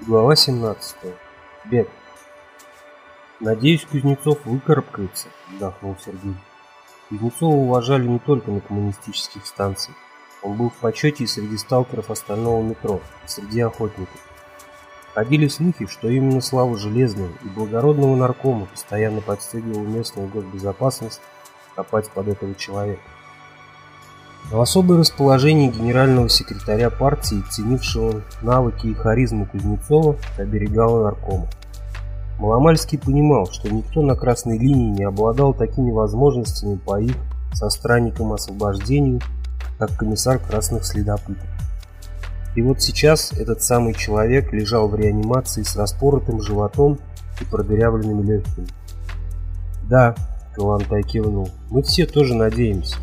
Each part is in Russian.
Глава 17. Бег. «Надеюсь, Кузнецов выкарабкается», – вздохнул Сергей. Кузнецова уважали не только на коммунистических станциях. Он был в почете и среди сталкеров остального метро, и среди охотников. Ходили слухи, что именно Слава Железного и благородного наркома постоянно подстегивал местную госбезопасность копать под этого человека. Но особое расположение генерального секретаря партии, ценившего навыки и харизму Кузнецова, оберегало наркома. Маломальский понимал, что никто на красной линии не обладал такими возможностями по их со странником освобождению, как комиссар красных следопытов. И вот сейчас этот самый человек лежал в реанимации с распоротым животом и продырявленными легкими. «Да», — Калантай кивнул, — «мы все тоже надеемся.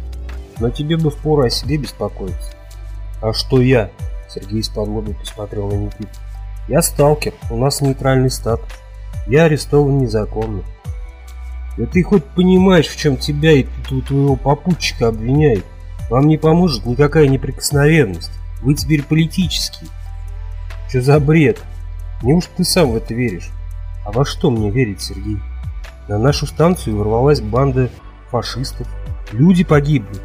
Но тебе бы впору о себе беспокоиться. А что я? Сергей из-под посмотрел на Никиту. Я сталкер, у нас нейтральный статус. Я арестован незаконно. Да ты хоть понимаешь, в чем тебя и твоего попутчика обвиняют? Вам не поможет никакая неприкосновенность. Вы теперь политический. Что за бред? Неужто ты сам в это веришь? А во что мне верить, Сергей? На нашу станцию ворвалась банда фашистов. Люди погибли.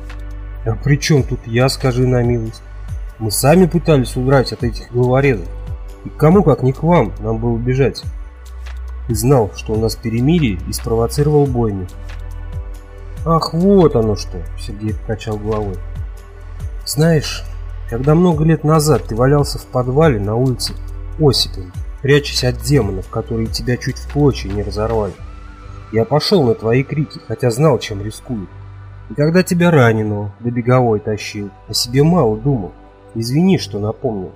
А при чем тут я, скажи на милость? Мы сами пытались удрать от этих головорезов. И кому, как не к вам, нам было бежать? Ты знал, что у нас перемирие и спровоцировал бойню. Ах, вот оно что, Сергей покачал головой. Знаешь, когда много лет назад ты валялся в подвале на улице Осипин, прячась от демонов, которые тебя чуть в клочья не разорвали, я пошел на твои крики, хотя знал, чем рискую. И когда тебя раненого до беговой тащил, о себе мало думал. Извини, что напомнил.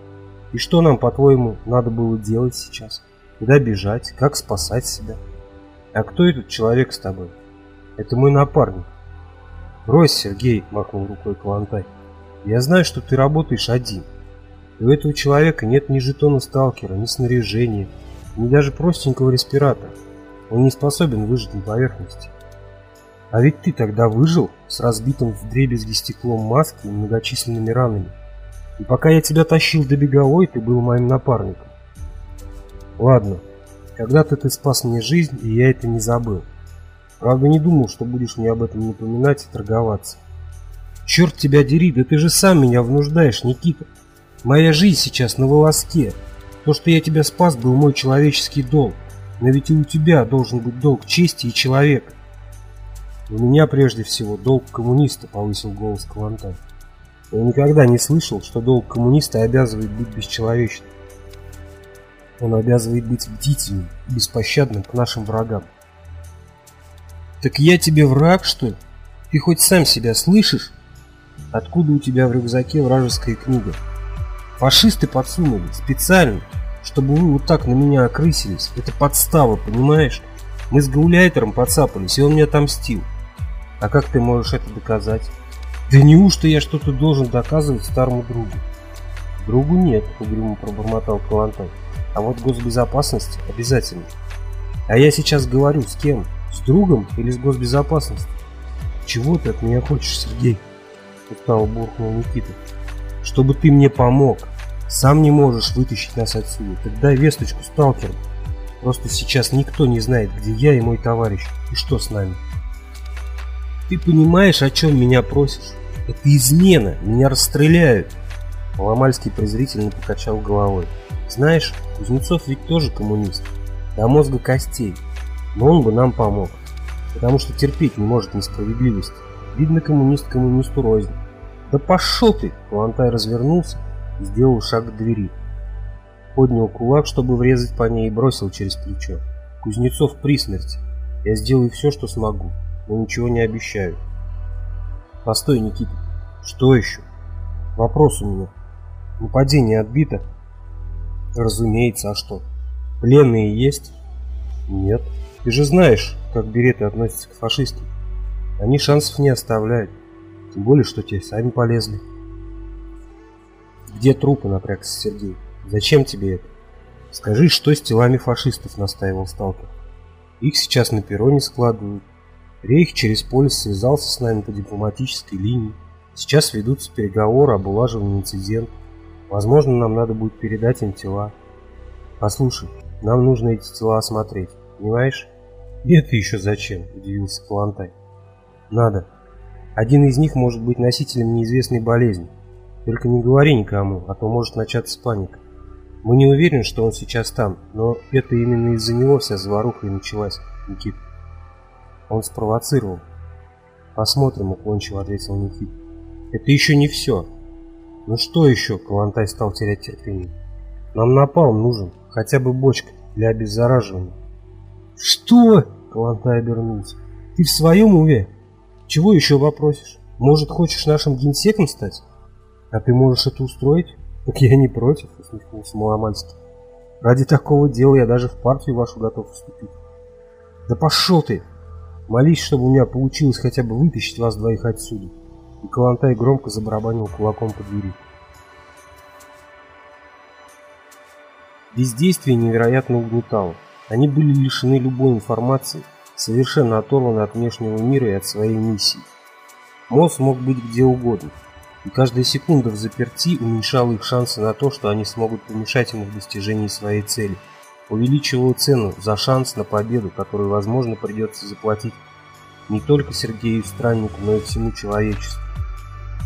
И что нам, по-твоему, надо было делать сейчас? Куда бежать? Как спасать себя? А кто этот человек с тобой? Это мой напарник. Брось, Сергей, махнул рукой Калантай. Я знаю, что ты работаешь один. И у этого человека нет ни жетона сталкера, ни снаряжения, ни даже простенького респиратора. Он не способен выжить на поверхности. А ведь ты тогда выжил с разбитым в дребезги стеклом маски и многочисленными ранами. И пока я тебя тащил до беговой, ты был моим напарником. Ладно, когда-то ты спас мне жизнь, и я это не забыл. Правда, не думал, что будешь мне об этом напоминать и торговаться. Черт тебя дери, да ты же сам меня внуждаешь, Никита. Моя жизнь сейчас на волоске. То, что я тебя спас, был мой человеческий долг. Но ведь и у тебя должен быть долг чести и человека. У меня прежде всего долг коммуниста, повысил голос Калантай. Я никогда не слышал, что долг коммуниста обязывает быть бесчеловечным. Он обязывает быть бдительным, беспощадным к нашим врагам. Так я тебе враг, что ли? Ты хоть сам себя слышишь? Откуда у тебя в рюкзаке вражеская книга? Фашисты подсунули, специально, чтобы вы вот так на меня окрысились. Это подстава, понимаешь? Мы с Гауляйтером подцапались, и он мне отомстил. А как ты можешь это доказать? Да неужто я что-то должен доказывать старому другу? Другу нет, угрюмо пробормотал Калантай. А вот госбезопасность обязательно. А я сейчас говорю с кем? С другом или с госбезопасностью? Чего ты от меня хочешь, Сергей? Устало буркнул Никита. Чтобы ты мне помог. Сам не можешь вытащить нас отсюда. Тогда весточку сталкерам. Просто сейчас никто не знает, где я и мой товарищ. И что с нами. Ты понимаешь, о чем меня просишь? Это измена, меня расстреляют. Ломальский презрительно покачал головой. Знаешь, Кузнецов ведь тоже коммунист. До мозга костей. Но он бы нам помог. Потому что терпеть не может несправедливости. Видно, коммунист коммунисту рознь. Да пошел ты! Калантай развернулся и сделал шаг к двери. Поднял кулак, чтобы врезать по ней и бросил через плечо. Кузнецов при смерти. Я сделаю все, что смогу но ничего не обещаю. Постой, Никита. Что еще? Вопрос у меня. Нападение отбито? Разумеется, а что? Пленные есть? Нет. Ты же знаешь, как береты относятся к фашистам. Они шансов не оставляют. Тем более, что те сами полезли. Где трупы, напрягся Сергей? Зачем тебе это? Скажи, что с телами фашистов, настаивал сталкер. Их сейчас на перроне складывают. Рейх через поле связался с нами по дипломатической линии. Сейчас ведутся переговоры об улаживании инцидента. Возможно, нам надо будет передать им тела. Послушай, нам нужно эти тела осмотреть, понимаешь? И это еще зачем? Удивился Калантай. Надо. Один из них может быть носителем неизвестной болезни. Только не говори никому, а то может начаться паника. Мы не уверены, что он сейчас там, но это именно из-за него вся заваруха и началась, Никит. Он спровоцировал. Посмотрим, уклончиво ответил Никит. Это еще не все. Ну что еще? Калантай стал терять терпение. Нам напалм нужен, хотя бы бочка для обеззараживания. Что? Калантай обернулся. Ты в своем уме? Чего еще попросишь? Может, хочешь нашим генсеком стать? А ты можешь это устроить? Так я не против, усмехнулся Маломальский. Ради такого дела я даже в партию вашу готов вступить. Да пошел ты! Молись, чтобы у меня получилось хотя бы вытащить вас двоих отсюда. И Калантай громко забарабанил кулаком по двери. Бездействие невероятно угнетало. Они были лишены любой информации, совершенно оторваны от внешнего мира и от своей миссии. Мозг мог быть где угодно, и каждая секунда в заперти уменьшала их шансы на то, что они смогут помешать ему в достижении своей цели, увеличивала цену за шанс на победу, которую, возможно, придется заплатить не только Сергею Страннику, но и всему человечеству.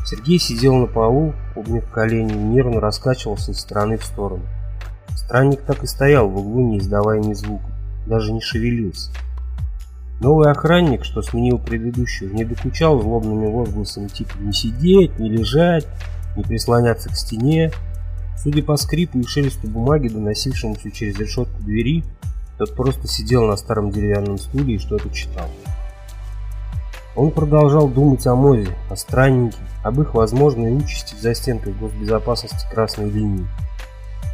Сергей сидел на полу, обняв колени, нервно раскачивался из стороны в сторону. Странник так и стоял в углу, не издавая ни звука, даже не шевелился. Новый охранник, что сменил предыдущего, не докучал злобными возгласами типа «не сидеть», «не лежать», «не прислоняться к стене». Судя по скрипу и шелесту бумаги, доносившемуся через решетку двери, тот просто сидел на старом деревянном стуле и что-то читал. Он продолжал думать о Мозе, о страннике, об их возможной участи в застенках госбезопасности красной линии.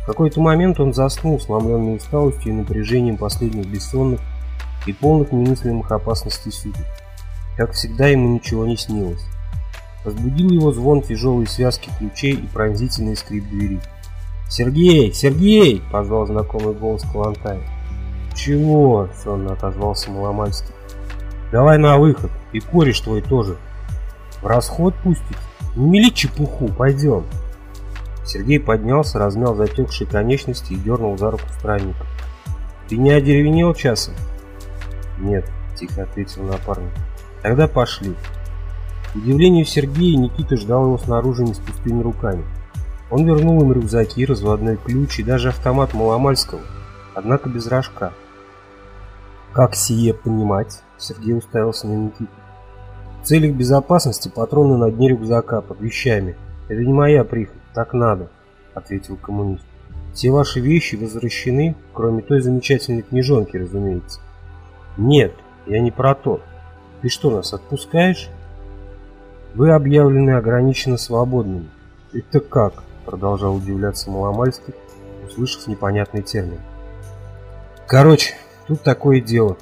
В какой-то момент он заснул, сломленный усталостью и напряжением последних бессонных и полных немыслимых опасностей суток. Как всегда, ему ничего не снилось. Разбудил его звон тяжелой связки ключей и пронзительный скрип двери. «Сергей! Сергей!» – позвал знакомый голос Калантая. «Чего?» – сонно отозвался Маломальский. «Давай на выход, и кореш твой тоже. В расход пустить? Не мели чепуху, пойдем!» Сергей поднялся, размял затекшие конечности и дернул за руку странника. «Ты не одеревенел часом?» «Нет», — тихо ответил напарник. «Тогда пошли». К удивлению Сергея, Никита ждал его снаружи не с пустыми руками. Он вернул им рюкзаки, разводной ключ и даже автомат Маломальского, однако без рожка. «Как сие понимать?» — Сергей уставился на Никиту. «В целях безопасности патроны на дне рюкзака под вещами. Это не моя прихоть, так надо», — ответил коммунист. «Все ваши вещи возвращены, кроме той замечательной книжонки, разумеется». Нет, я не про то. Ты что, нас отпускаешь? Вы объявлены ограниченно свободными. Это как? Продолжал удивляться Маломальский, услышав непонятный термин. Короче, тут такое дело.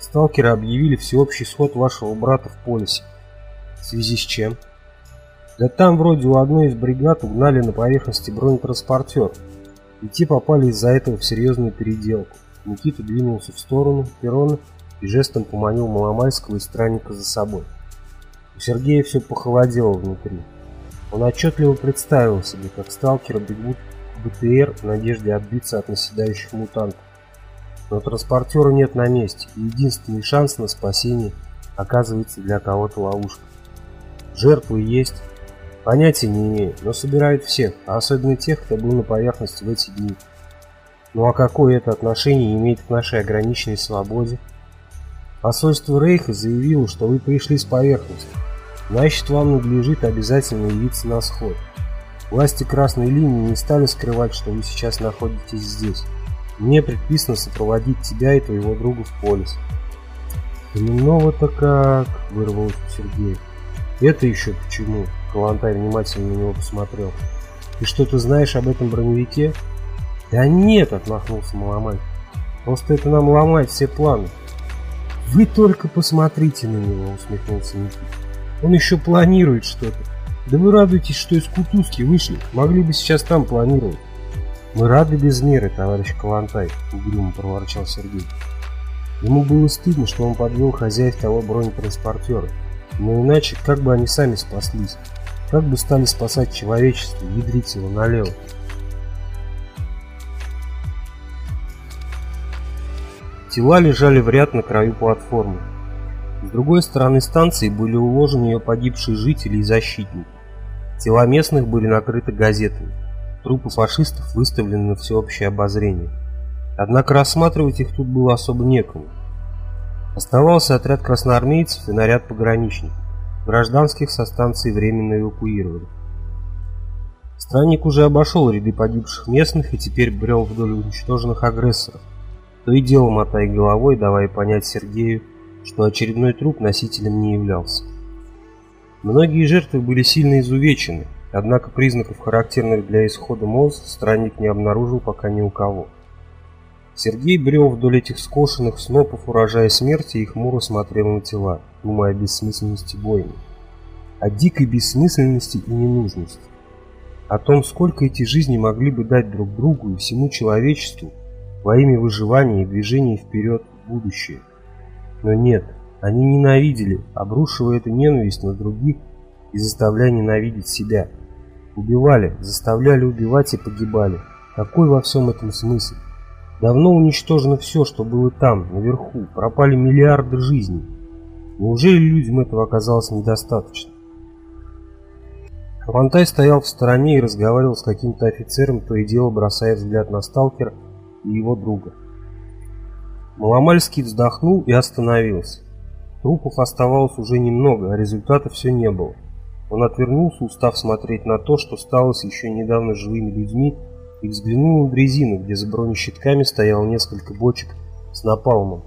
Сталкеры объявили всеобщий сход вашего брата в полисе. В связи с чем? Да там вроде у одной из бригад угнали на поверхности бронетранспортер. И те попали из-за этого в серьезную переделку. Никита двинулся в сторону перрона и жестом поманил Маломальского и странника за собой. У Сергея все похолодело внутри. Он отчетливо представил себе, как сталкеры бегут к БТР в надежде отбиться от наседающих мутантов. Но транспортера нет на месте, и единственный шанс на спасение оказывается для кого-то ловушкой. Жертвы есть, понятия не имею, но собирают всех, а особенно тех, кто был на поверхности в эти дни. Ну а какое это отношение имеет к нашей ограниченной свободе? Посольство Рейха заявило, что вы пришли с поверхности. Значит, вам надлежит обязательно явиться на сход. Власти Красной Линии не стали скрывать, что вы сейчас находитесь здесь. Мне предписано сопроводить тебя и твоего друга в полис. Именного-то как, вырвалось у Сергея. Это еще почему? Калантай внимательно на него посмотрел. Ты что-то знаешь об этом броневике? Да нет, отмахнулся Маломай. Просто это нам ломает все планы. Вы только посмотрите на него, усмехнулся Никита. Он еще планирует что-то. Да вы радуетесь, что из Кутузки вышли. Могли бы сейчас там планировать. Мы рады без меры, товарищ Калантай, угрюмо проворчал Сергей. Ему было стыдно, что он подвел хозяев того бронетранспортера. Но иначе, как бы они сами спаслись? Как бы стали спасать человечество, ядрить его налево? Тела лежали в ряд на краю платформы. С другой стороны станции были уложены ее погибшие жители и защитники. Тела местных были накрыты газетами. Трупы фашистов выставлены на всеобщее обозрение. Однако рассматривать их тут было особо некому. Оставался отряд красноармейцев и наряд пограничников. Гражданских со станции временно эвакуировали. Странник уже обошел ряды погибших местных и теперь брел вдоль уничтоженных агрессоров. То и дело мотая головой, давая понять Сергею, что очередной труп носителем не являлся. Многие жертвы были сильно изувечены, однако признаков, характерных для исхода МОЗ, странник не обнаружил пока ни у кого. Сергей брел вдоль этих скошенных снопов урожая смерти и хмуро смотрел на тела, думая о бессмысленности бойни. О дикой бессмысленности и ненужности. О том, сколько эти жизни могли бы дать друг другу и всему человечеству во имя выживания и движения вперед в будущее. Но нет, они ненавидели, обрушивая эту ненависть на других и заставляя ненавидеть себя. Убивали, заставляли убивать и погибали. Какой во всем этом смысл? Давно уничтожено все, что было там, наверху. Пропали миллиарды жизней. Неужели людям этого оказалось недостаточно? Кавантай стоял в стороне и разговаривал с каким-то офицером, то и дело бросая взгляд на сталкера и его друга. Маломальский вздохнул и остановился. Трупов оставалось уже немного, а результата все не было. Он отвернулся, устав смотреть на то, что стало с еще недавно живыми людьми, и взглянул на дрезину, где за бронещитками стояло несколько бочек с напалмом.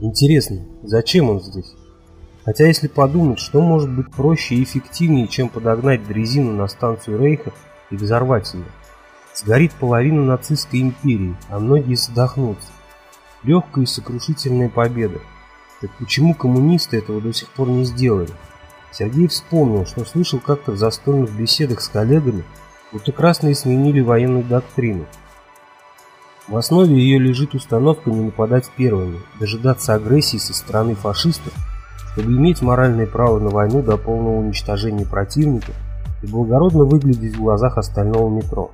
Интересно, зачем он здесь? Хотя если подумать, что может быть проще и эффективнее, чем подогнать дрезину на станцию Рейха и взорвать ее? Сгорит половина нацистской империи, а многие задохнутся. Легкая и сокрушительная победа. Так почему коммунисты этого до сих пор не сделали? Сергей вспомнил, что слышал как-то в застольных беседах с коллегами, будто красные сменили военную доктрину. В основе ее лежит установка не нападать первыми, дожидаться агрессии со стороны фашистов, чтобы иметь моральное право на войну до полного уничтожения противника и благородно выглядеть в глазах остального метро.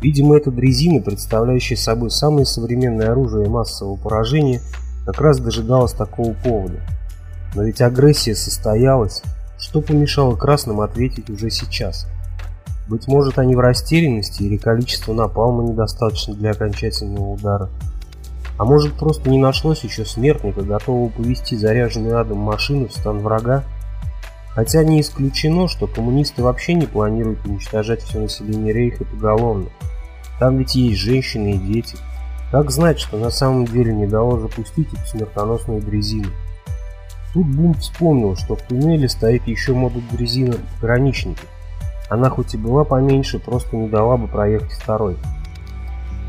Видимо, эта дрезина, представляющая собой самое современное оружие массового поражения, как раз дожидалась такого повода. Но ведь агрессия состоялась. Что помешало красным ответить уже сейчас? Быть может, они в растерянности или количество напалма недостаточно для окончательного удара. А может, просто не нашлось еще смертника, готового повести заряженную адом машину в стан врага? Хотя не исключено, что коммунисты вообще не планируют уничтожать все население Рейха поголовно. Там ведь есть женщины и дети. Как знать, что на самом деле не дало запустить эту смертоносную дрезину? Тут Бум вспомнил, что в туннеле стоит еще модуль дрезины пограничника. Она хоть и была поменьше, просто не дала бы проехать второй.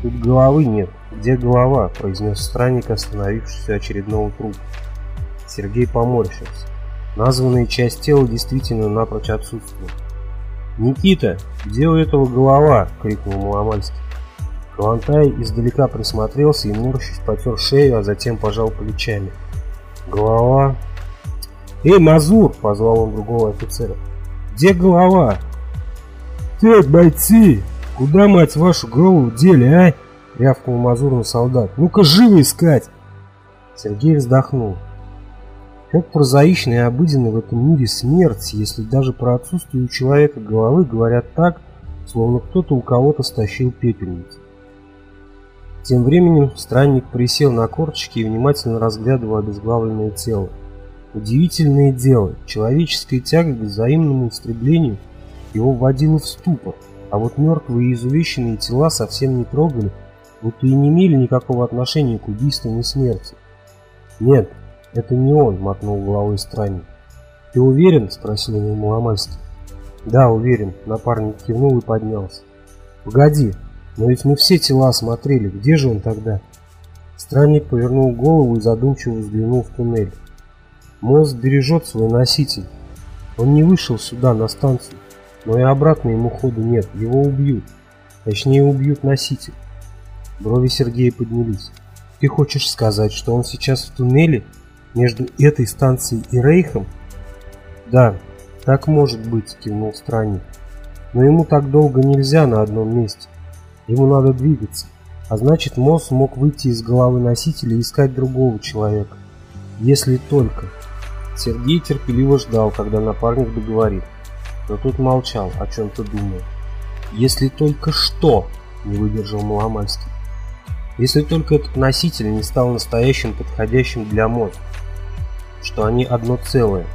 Тут головы нет. Где голова? произнес странник, остановившийся очередного трупа. Сергей поморщился. Названная часть тела действительно напрочь отсутствовала. «Никита, где у этого голова?» — крикнул Маломальский. Калантай издалека присмотрелся и, морщись, потер шею, а затем пожал плечами. «Голова?» «Эй, Мазур!» — позвал он другого офицера. «Где голова?» «Так, бойцы! Куда, мать вашу, голову дели, а?» — рявкнул Мазур на солдат. «Ну-ка, живо искать!» Сергей вздохнул. Как прозаично и обыденно в этом мире смерть, если даже про отсутствие у человека головы говорят так, словно кто-то у кого-то стащил пепельницу. Тем временем странник присел на корточки и внимательно разглядывал обезглавленное тело. Удивительное дело, человеческая тяга к взаимному истреблению его вводила в ступор, а вот мертвые и изувеченные тела совсем не трогали, будто и не имели никакого отношения к убийствам и смерти. Нет, «Это не он», — мотнул головой странник. «Ты уверен?» — спросил его Маломальский. «Да, уверен», — напарник кивнул и поднялся. «Погоди, но ведь мы все тела осмотрели, где же он тогда?» Странник повернул голову и задумчиво взглянул в туннель. Мозг бережет свой носитель. Он не вышел сюда, на станцию, но и обратно ему ходу нет, его убьют. Точнее, убьют носитель. Брови Сергея поднялись. «Ты хочешь сказать, что он сейчас в туннеле?» Между этой станцией и Рейхом? Да, так может быть, кивнул странник. Но ему так долго нельзя на одном месте. Ему надо двигаться. А значит, Мосс мог выйти из головы носителя и искать другого человека. Если только... Сергей терпеливо ждал, когда напарник договорит. Но тут молчал, о чем-то думал. «Если только что!» – не выдержал Маломальский. «Если только этот носитель не стал настоящим подходящим для мозга, что они одно целое».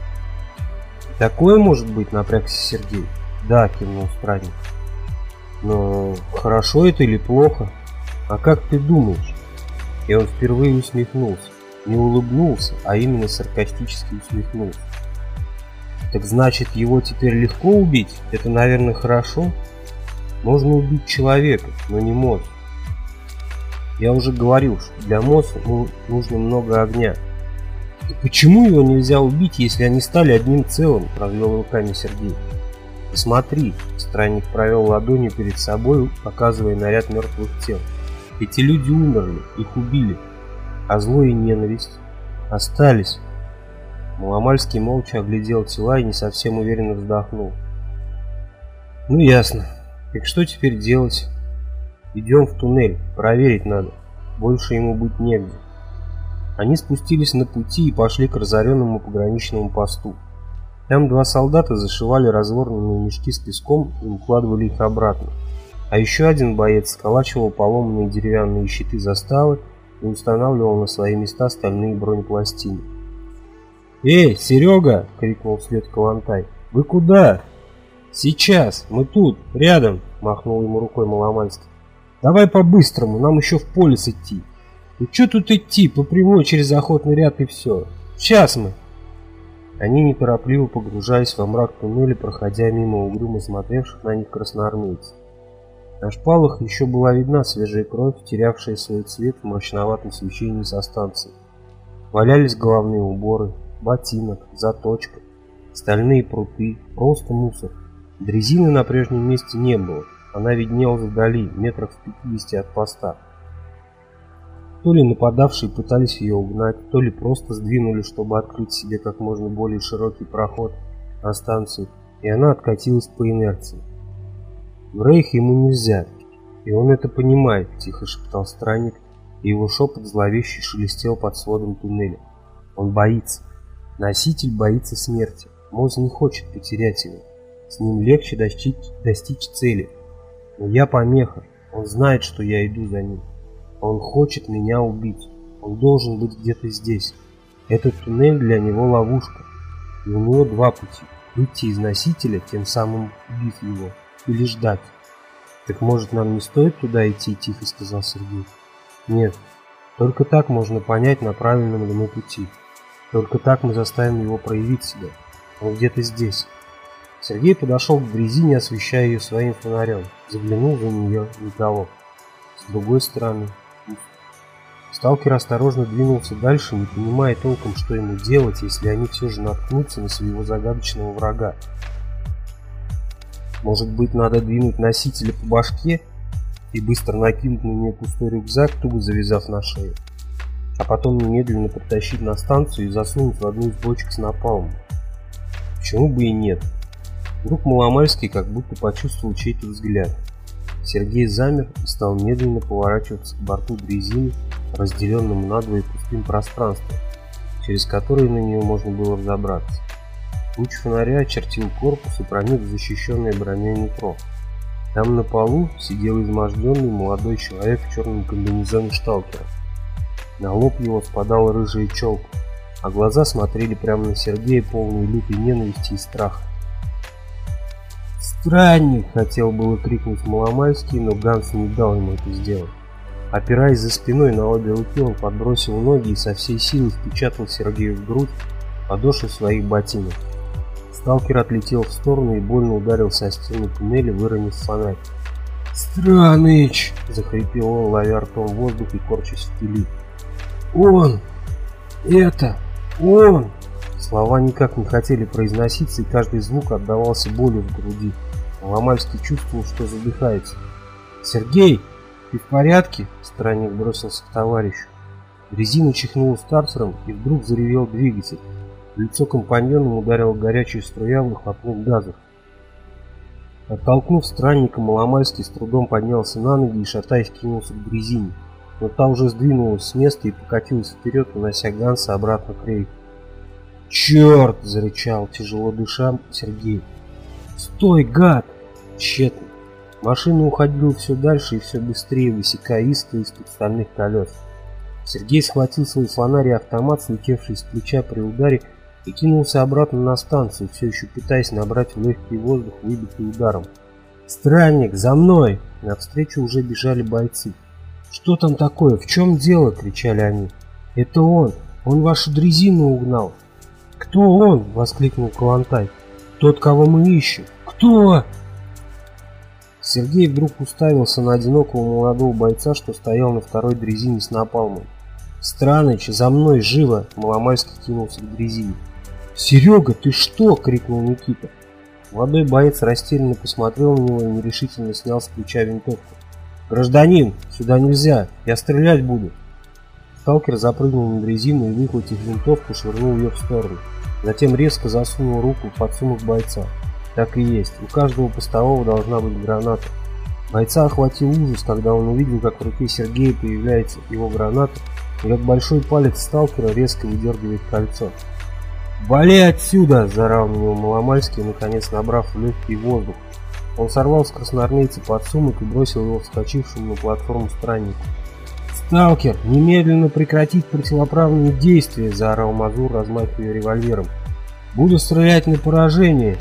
«Такое может быть?» – напрягся Сергей. «Да», – кивнул странник. «Но хорошо это или плохо? А как ты думаешь?» И он впервые усмехнулся. Не улыбнулся, а именно саркастически усмехнулся. Так значит, его теперь легко убить? Это, наверное, хорошо? Можно убить человека, но не мозг. Я уже говорил, что для мозга нужно много огня. И почему его нельзя убить, если они стали одним целым? Развел руками Сергей. Посмотри, странник провел ладонью перед собой, показывая наряд мертвых тел. Эти люди умерли, их убили а зло и ненависть остались. Маломальский молча оглядел тела и не совсем уверенно вздохнул. Ну ясно. Так что теперь делать? Идем в туннель, проверить надо. Больше ему быть негде. Они спустились на пути и пошли к разоренному пограничному посту. Там два солдата зашивали разворненные мешки с песком и укладывали их обратно. А еще один боец сколачивал поломанные деревянные щиты заставы и устанавливал на свои места стальные бронепластины. «Эй, Серега!» — крикнул вслед Калантай. «Вы куда?» «Сейчас! Мы тут, рядом!» — махнул ему рукой Маломальский. «Давай по-быстрому, нам еще в полис идти!» «Ну что тут идти? По прямой через охотный ряд и все! Сейчас мы!» Они неторопливо погружались во мрак туннеля, проходя мимо угрюмо смотревших на них красноармейцев. На шпалах еще была видна свежая кровь, терявшая свой цвет в мрачноватом свечении со станции. Валялись головные уборы, ботинок, заточка, стальные пруты, просто мусор. Дрезины на прежнем месте не было, она виднелась вдали, метрах в 50 от поста. То ли нападавшие пытались ее угнать, то ли просто сдвинули, чтобы открыть себе как можно более широкий проход на станцию, и она откатилась по инерции. В рейх ему нельзя, и он это понимает, тихо шептал странник, и его шепот зловеще шелестел под сводом туннеля. Он боится. Носитель боится смерти. Моз не хочет потерять его. С ним легче достичь, достичь цели. Но я помеха. Он знает, что я иду за ним. Он хочет меня убить. Он должен быть где-то здесь. Этот туннель для него ловушка. И у него два пути. Выйти из носителя, тем самым убив его, или ждать. Так может нам не стоит туда идти, тихо сказал Сергей. Нет, только так можно понять, на правильном ли мы пути. Только так мы заставим его проявить себя. Он где-то здесь. Сергей подошел к дрезине, освещая ее своим фонарем. Заглянул за нее никого. С другой стороны, Сталкер осторожно двинулся дальше, не понимая толком, что ему делать, если они все же наткнутся на своего загадочного врага. Может быть, надо двинуть носителя по башке и быстро накинуть на нее пустой рюкзак, туго завязав на шею, а потом немедленно притащить на станцию и засунуть в одну из бочек с напалмом. Почему бы и нет? Вдруг Маломальский как будто почувствовал чей-то взгляд. Сергей замер и стал медленно поворачиваться к борту дрезины, разделенному надвое пустым пространством, через которое на нее можно было разобраться. Луч фонаря очертил корпус и проник в защищенное броней нутро. Там на полу сидел изможденный молодой человек в черном комбинезоне шталкера. На лоб его спадала рыжая челка, а глаза смотрели прямо на Сергея, полные лютой ненависти и страха. «Странник!» — хотел было крикнуть Маломальский, но Ганс не дал ему это сделать. Опираясь за спиной на обе руки, он подбросил ноги и со всей силы впечатал Сергею в грудь подошву своих ботинок. Сталкер отлетел в сторону и больно ударился о стену туннеля, выронив фонарь. «Страныч!» – захрипел он, ловя ртом воздух и корчась в пыли. «Он! Это! Он!» Слова никак не хотели произноситься, и каждый звук отдавался болью в груди. Ломальский чувствовал, что задыхается. «Сергей, ты в порядке?» Странник бросился к товарищу. Резина чихнула стартером, и вдруг заревел двигатель лицо компаньона ударила горячая струя выхлопных газов. Оттолкнув странника, Маломальский с трудом поднялся на ноги и, шатаясь, кинулся к дрезине. Но та уже сдвинулась с места и покатилась вперед, унося Ганса обратно к рейку. «Черт!» – зарычал, тяжело дыша, Сергей. «Стой, гад!» Тщетно. Машина уходила все дальше и все быстрее, высекая искры из-под стальных колес. Сергей схватил свой фонарь и автомат, слетевший с плеча при ударе, и кинулся обратно на станцию, все еще пытаясь набрать в легкий воздух, выбитый ударом. «Странник, за мной!» Навстречу уже бежали бойцы. «Что там такое? В чем дело?» – кричали они. «Это он! Он вашу дрезину угнал!» «Кто он?» – воскликнул Калантай. «Тот, кого мы ищем!» «Кто?» Сергей вдруг уставился на одинокого молодого бойца, что стоял на второй дрезине с напалмом. «Страныч, за мной, живо!» – Маломайский кинулся к дрезине. «Серега, ты что?» – крикнул Никита. Молодой боец растерянно посмотрел на него и нерешительно снял с плеча винтовку. «Гражданин, сюда нельзя, я стрелять буду!» Сталкер запрыгнул на дрезину и, выхватив винтовку, швырнул ее в сторону. Затем резко засунул руку в подсумок бойца. Так и есть, у каждого постового должна быть граната. Бойца охватил ужас, когда он увидел, как в руке Сергея появляется его граната, и как большой палец сталкера резко выдергивает кольцо. «Вали отсюда!» – заорал на него Маломальский, наконец набрав легкий воздух. Он сорвал с красноармейца подсумок и бросил его вскочившему на платформу страннику. «Сталкер, немедленно прекратить противоправные действия!» – заорал Мазур, размахивая револьвером. «Буду стрелять на поражение!»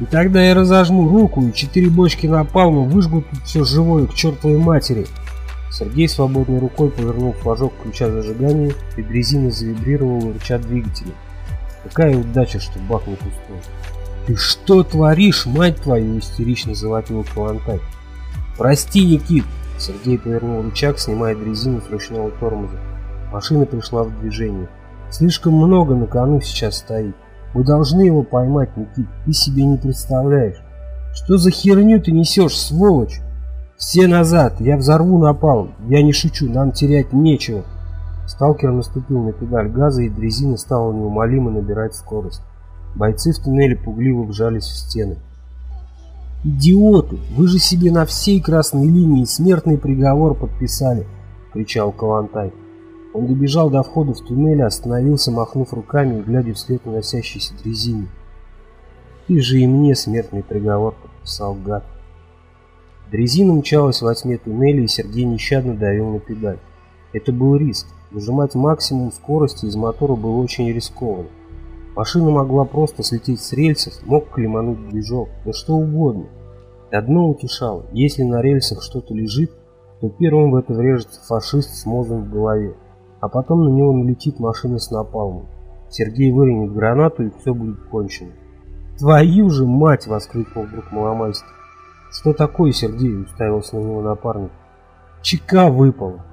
И тогда я разожму руку, и четыре бочки напалма выжгут тут все живое к чертовой матери. Сергей свободной рукой повернул флажок ключа зажигания, и дрезина завибрировала, рыча двигателя. Какая удача, что бахнул пустой. «Ты что творишь, мать твою?» – истерично завопил Калантай. «Прости, Никит!» – Сергей повернул рычаг, снимая дрезину с ручного тормоза. Машина пришла в движение. «Слишком много на кону сейчас стоит. Мы должны его поймать, Никит. Ты себе не представляешь. Что за херню ты несешь, сволочь? Все назад, я взорву напал. Я не шучу, нам терять нечего». Сталкер наступил на педаль газа, и дрезина стала неумолимо набирать скорость. Бойцы в туннеле пугливо вжались в стены. «Идиоты! Вы же себе на всей красной линии смертный приговор подписали!» — кричал Калантай. Он добежал до входа в туннель, остановился, махнув руками и глядя вслед уносящейся дрезине. «Ты же и мне смертный приговор подписал, гад!» Дрезина мчалась во тьме туннеля, и Сергей нещадно давил на педаль. Это был риск. Выжимать максимум скорости из мотора было очень рискованно. Машина могла просто слететь с рельсов, мог клемануть движок, да что угодно. Одно утешало, если на рельсах что-то лежит, то первым в это врежется фашист с мозгом в голове, а потом на него налетит машина с напалмом. Сергей выринет гранату и все будет кончено. «Твою же мать!» — воскликнул вдруг Маломальский. «Что такое, Сергей?» — уставился на него напарник. «Чека выпала!»